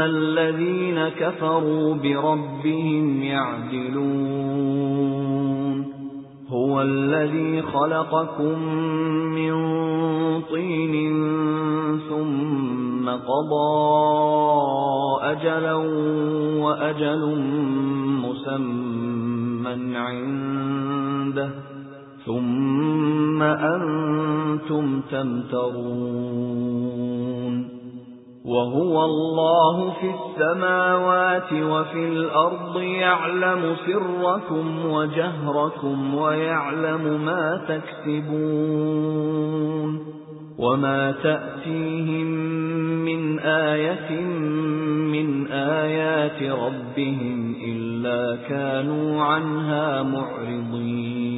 الذين كفروا بربهم يعدلون هو الذي خلقكم من طين ثم قضى أجلا وأجل مسمى عنده ثم أنتم تمترون وهو الله في السماوات وفي الأرض يعلم سركم وجهركم ويعلم ما تكسبون وما تأتيهم من آية من آيات ربهم إلا كانوا عنها معرضين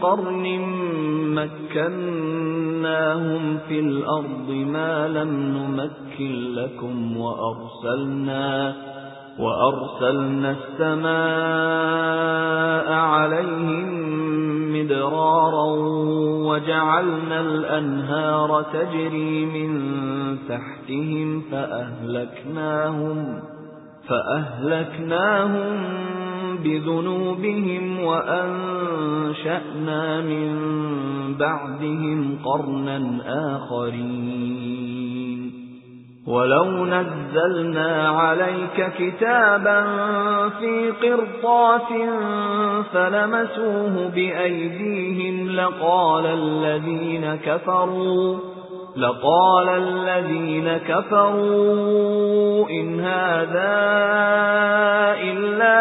قرن مكناهم في الأرض ما لم نمكن لكم وأرسلنا وأرسلنا السماء عليهم مدرارا وجعلنا الأنهار تجري من تحتهم فأهلكناهم فأهلكناهم بذنوبهم وأنشأنا من بعدهم قرنا آخرين. ولو نزلنا عليك كتابا في قرطاس فلمسوه بأيديهم لقال الذين كفروا لقال الذين كفروا إن هذا